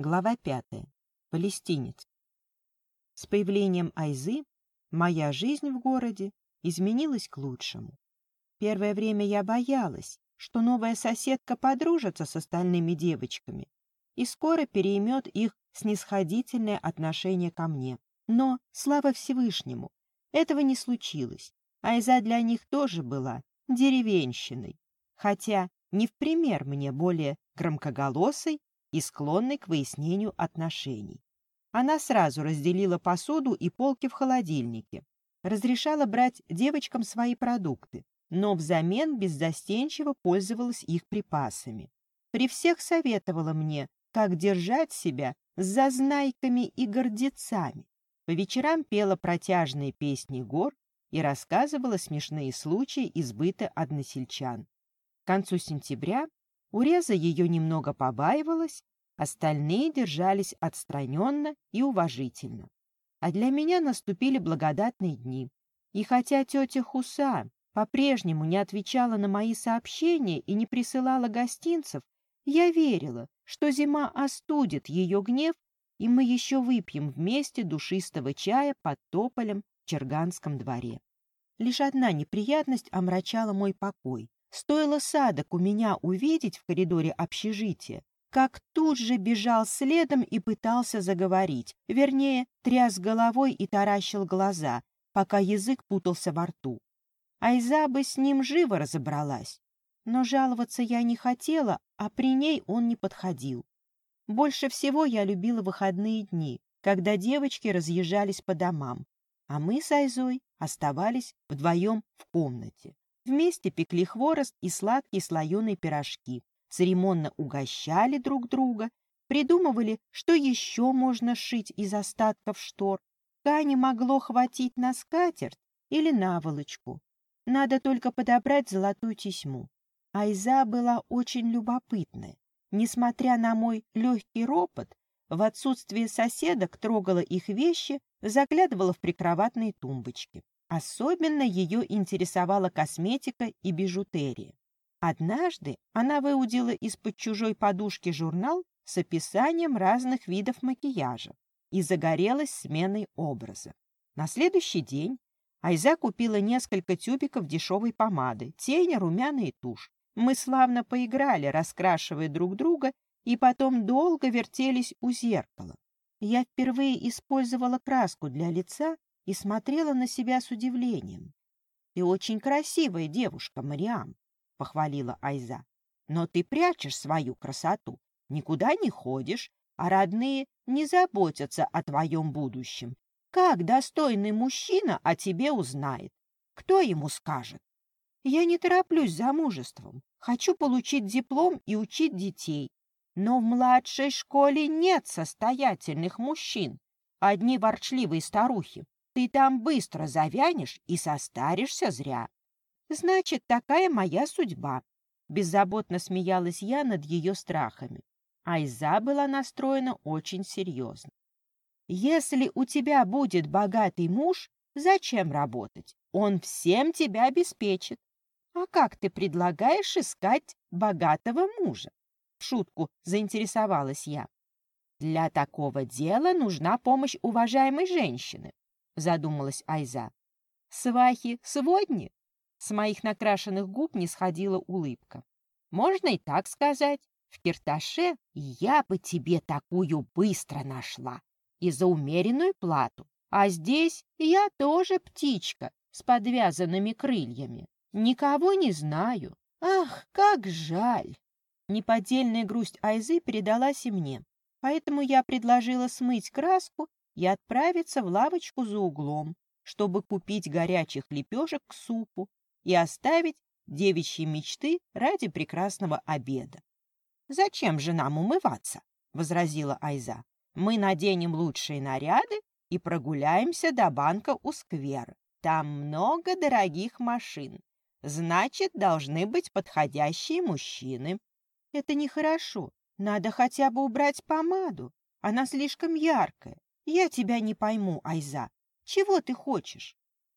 Глава пятая. Палестинец. С появлением Айзы моя жизнь в городе изменилась к лучшему. Первое время я боялась, что новая соседка подружится с остальными девочками и скоро переймет их снисходительное отношение ко мне. Но, слава Всевышнему, этого не случилось. Айза для них тоже была деревенщиной, хотя не в пример мне более громкоголосой и склонной к выяснению отношений. Она сразу разделила посуду и полки в холодильнике, разрешала брать девочкам свои продукты, но взамен беззастенчиво пользовалась их припасами. При всех советовала мне, как держать себя с зазнайками и гордецами. По вечерам пела протяжные песни гор и рассказывала смешные случаи из быта односельчан. К концу сентября Уреза ее немного побаивалась, остальные держались отстраненно и уважительно. А для меня наступили благодатные дни. И хотя тетя Хуса по-прежнему не отвечала на мои сообщения и не присылала гостинцев, я верила, что зима остудит ее гнев, и мы еще выпьем вместе душистого чая под тополем в Черганском дворе. Лишь одна неприятность омрачала мой покой. Стоило Садок у меня увидеть в коридоре общежития, как тут же бежал следом и пытался заговорить, вернее, тряс головой и таращил глаза, пока язык путался во рту. Айза бы с ним живо разобралась. Но жаловаться я не хотела, а при ней он не подходил. Больше всего я любила выходные дни, когда девочки разъезжались по домам, а мы с Айзой оставались вдвоем в комнате. Вместе пекли хворост и сладкие слоеные пирожки, церемонно угощали друг друга, придумывали, что еще можно сшить из остатков штор. Ткани могло хватить на скатерть или наволочку. Надо только подобрать золотую тесьму. Айза была очень любопытная. Несмотря на мой легкий ропот, в отсутствие соседок трогала их вещи, заглядывала в прикроватные тумбочки. Особенно ее интересовала косметика и бижутерия. Однажды она выудила из-под чужой подушки журнал с описанием разных видов макияжа и загорелась сменой образа. На следующий день Айза купила несколько тюбиков дешевой помады, тень, румяна и тушь. Мы славно поиграли, раскрашивая друг друга, и потом долго вертелись у зеркала. Я впервые использовала краску для лица и смотрела на себя с удивлением. — Ты очень красивая девушка, Мариам, — похвалила Айза. — Но ты прячешь свою красоту, никуда не ходишь, а родные не заботятся о твоем будущем. Как достойный мужчина о тебе узнает? Кто ему скажет? Я не тороплюсь замужеством. Хочу получить диплом и учить детей. Но в младшей школе нет состоятельных мужчин. Одни ворчливые старухи. Ты там быстро завянешь и состаришься зря. Значит, такая моя судьба. Беззаботно смеялась я над ее страхами. Айза была настроена очень серьезно. Если у тебя будет богатый муж, зачем работать? Он всем тебя обеспечит. А как ты предлагаешь искать богатого мужа? В шутку заинтересовалась я. Для такого дела нужна помощь уважаемой женщины задумалась Айза. Свахи сводни? С моих накрашенных губ не сходила улыбка. Можно и так сказать. В Кирташе я бы тебе такую быстро нашла и за умеренную плату. А здесь я тоже птичка с подвязанными крыльями. Никого не знаю. Ах, как жаль! Неподдельная грусть Айзы передалась и мне, поэтому я предложила смыть краску и отправиться в лавочку за углом, чтобы купить горячих лепешек к супу и оставить девичьи мечты ради прекрасного обеда. «Зачем же нам умываться?» — возразила Айза. «Мы наденем лучшие наряды и прогуляемся до банка у сквера. Там много дорогих машин. Значит, должны быть подходящие мужчины». «Это нехорошо. Надо хотя бы убрать помаду. Она слишком яркая. Я тебя не пойму, Айза. Чего ты хочешь?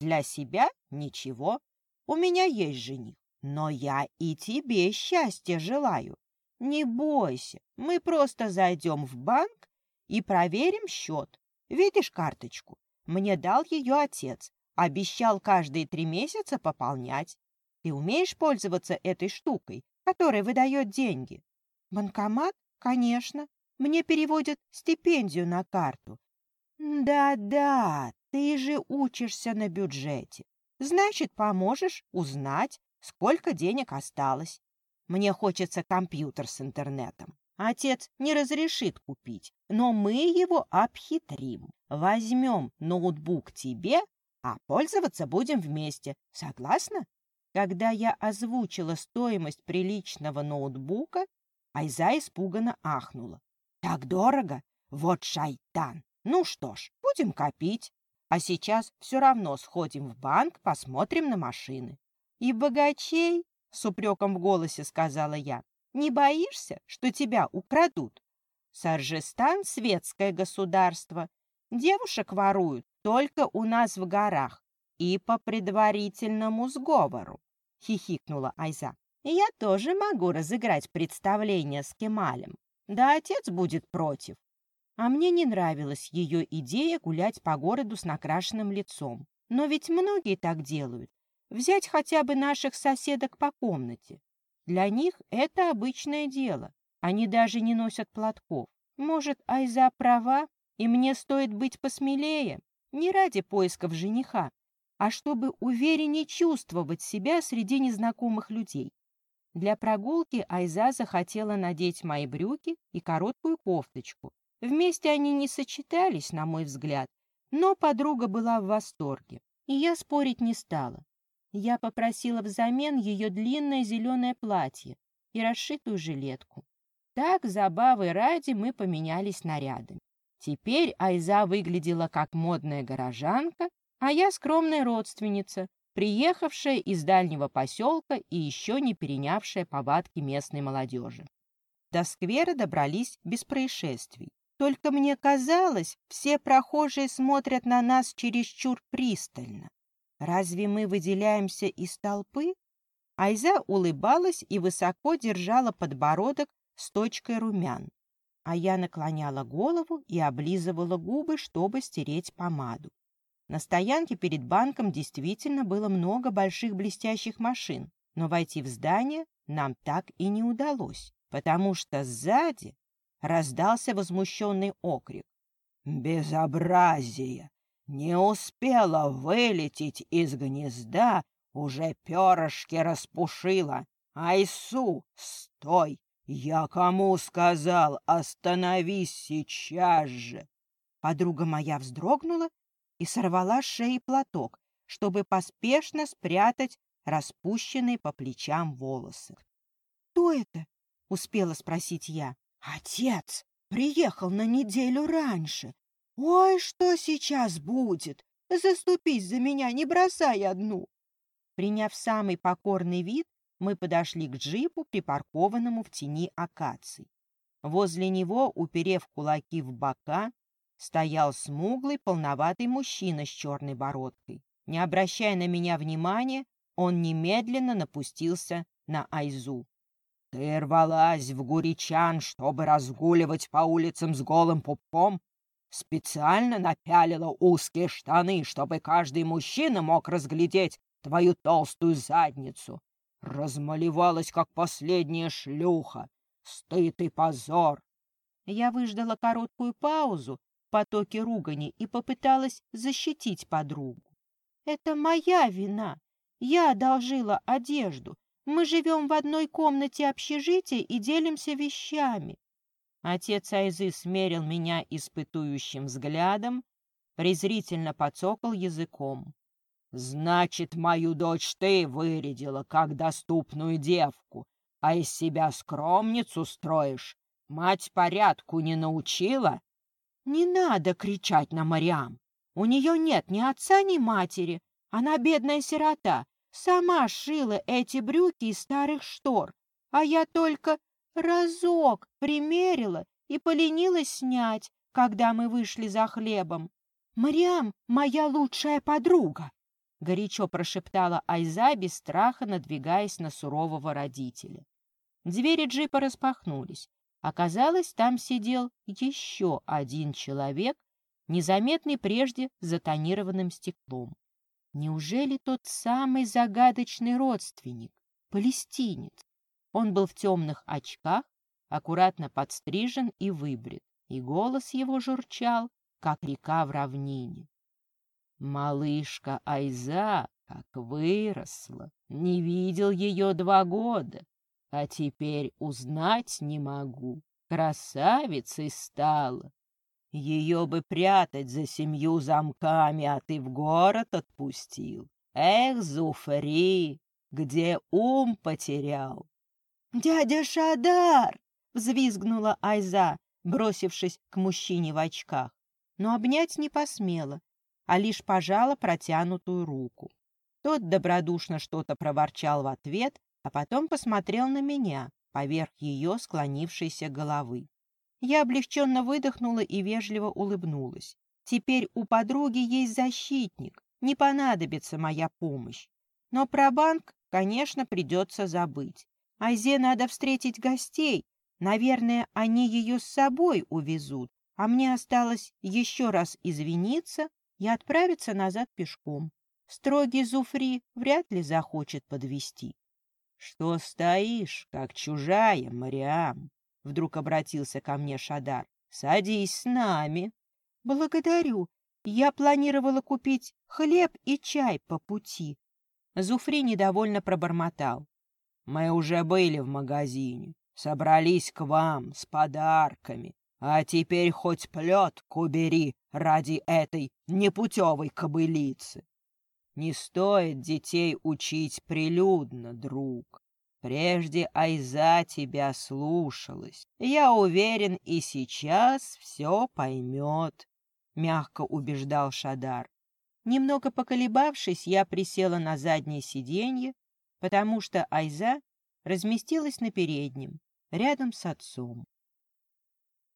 Для себя ничего. У меня есть жених. Но я и тебе счастья желаю. Не бойся, мы просто зайдем в банк и проверим счет. Видишь карточку? Мне дал ее отец. Обещал каждые три месяца пополнять. Ты умеешь пользоваться этой штукой, которая выдает деньги? Банкомат? Конечно. Мне переводят стипендию на карту. Да-да, ты же учишься на бюджете. Значит, поможешь узнать, сколько денег осталось. Мне хочется компьютер с интернетом. Отец не разрешит купить, но мы его обхитрим. Возьмем ноутбук тебе, а пользоваться будем вместе. Согласна? Когда я озвучила стоимость приличного ноутбука, Айза испуганно ахнула. «Так дорого? Вот шайтан! Ну что ж, будем копить. А сейчас все равно сходим в банк, посмотрим на машины». «И богачей?» — с упреком в голосе сказала я. «Не боишься, что тебя украдут? Саржестан — светское государство. Девушек воруют только у нас в горах и по предварительному сговору», — хихикнула Айза. «Я тоже могу разыграть представление с Кемалем. Да отец будет против». А мне не нравилась ее идея гулять по городу с накрашенным лицом. Но ведь многие так делают. Взять хотя бы наших соседок по комнате. Для них это обычное дело. Они даже не носят платков. Может, Айза права, и мне стоит быть посмелее? Не ради поисков жениха, а чтобы увереннее чувствовать себя среди незнакомых людей. Для прогулки Айза захотела надеть мои брюки и короткую кофточку. Вместе они не сочетались, на мой взгляд, но подруга была в восторге, и я спорить не стала. Я попросила взамен ее длинное зеленое платье и расшитую жилетку. Так, забавы ради, мы поменялись нарядами. Теперь Айза выглядела как модная горожанка, а я скромная родственница, приехавшая из дальнего поселка и еще не перенявшая повадки местной молодежи. До сквера добрались без происшествий. Только мне казалось, все прохожие смотрят на нас чересчур пристально. Разве мы выделяемся из толпы? Айза улыбалась и высоко держала подбородок с точкой румян а я наклоняла голову и облизывала губы, чтобы стереть помаду. На стоянке перед банком действительно было много больших блестящих машин, но войти в здание нам так и не удалось, потому что сзади раздался возмущенный окрик. «Безобразие! Не успела вылететь из гнезда, уже перышки распушила! Айсу, стой! «Я кому сказал? Остановись сейчас же!» Подруга моя вздрогнула и сорвала с шеи платок, чтобы поспешно спрятать распущенные по плечам волосы. «Кто это?» — успела спросить я. «Отец приехал на неделю раньше. Ой, что сейчас будет? Заступись за меня, не бросай одну!» Приняв самый покорный вид, мы подошли к джипу, припаркованному в тени акаций. Возле него, уперев кулаки в бока, стоял смуглый, полноватый мужчина с черной бородкой. Не обращая на меня внимания, он немедленно напустился на Айзу. «Ты рвалась в Гуричан, чтобы разгуливать по улицам с голым пупком? Специально напялила узкие штаны, чтобы каждый мужчина мог разглядеть твою толстую задницу. Размалевалась, как последняя шлюха. Стыд и позор. Я выждала короткую паузу в потоке ругани и попыталась защитить подругу. Это моя вина. Я одолжила одежду. Мы живем в одной комнате общежития и делимся вещами. Отец Айзы смерил меня испытующим взглядом, презрительно подсокал языком. Значит, мою дочь ты вырядила как доступную девку, а из себя скромницу строишь. Мать порядку не научила? Не надо кричать на Мариам. У нее нет ни отца, ни матери. Она бедная сирота. Сама шила эти брюки из старых штор. А я только разок примерила и поленилась снять, когда мы вышли за хлебом. Мариам — моя лучшая подруга горячо прошептала Айза, без страха надвигаясь на сурового родителя. Двери джипа распахнулись. Оказалось, там сидел еще один человек, незаметный прежде за тонированным стеклом. Неужели тот самый загадочный родственник, палестинец? Он был в темных очках, аккуратно подстрижен и выбрит, и голос его журчал, как река в равнине. Малышка Айза как выросла, не видел ее два года, а теперь узнать не могу. Красавицей стала. Ее бы прятать за семью замками, а ты в город отпустил. Эх, Зуфри, где ум потерял? — Дядя Шадар! — взвизгнула Айза, бросившись к мужчине в очках, но обнять не посмела, а лишь пожала протянутую руку. Тот добродушно что-то проворчал в ответ, а потом посмотрел на меня поверх ее склонившейся головы. Я облегченно выдохнула и вежливо улыбнулась. Теперь у подруги есть защитник, не понадобится моя помощь. Но про банк, конечно, придется забыть. Айзе надо встретить гостей. Наверное, они ее с собой увезут, а мне осталось еще раз извиниться и отправиться назад пешком. Строгий Зуфри вряд ли захочет подвести. Что стоишь, как чужая, Мариам? Вдруг обратился ко мне Шадар. Садись с нами. Благодарю. Я планировала купить хлеб и чай по пути. Зуфри недовольно пробормотал. Мы уже были в магазине, собрались к вам с подарками, а теперь хоть плетку бери ради этой непутевой кобылицы. Не стоит детей учить прилюдно, друг. Прежде Айза тебя слушалась. Я уверен, и сейчас все поймет, — мягко убеждал Шадар. Немного поколебавшись, я присела на заднее сиденье, потому что Айза разместилась на переднем, рядом с отцом.